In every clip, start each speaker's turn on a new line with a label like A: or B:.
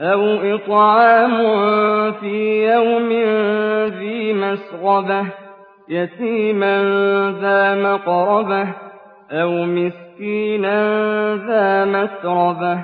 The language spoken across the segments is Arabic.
A: أو إطعام في يوم ذي مسغبة يتيما ذا مقربة أو مسكينا ذا مسربة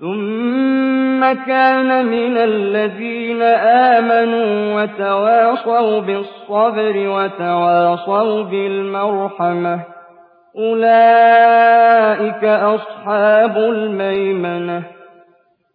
A: ثم كان من الذين آمنوا وتواصوا بالصبر وتواصوا بالمرحمة. أولئك أصحاب الميمنة.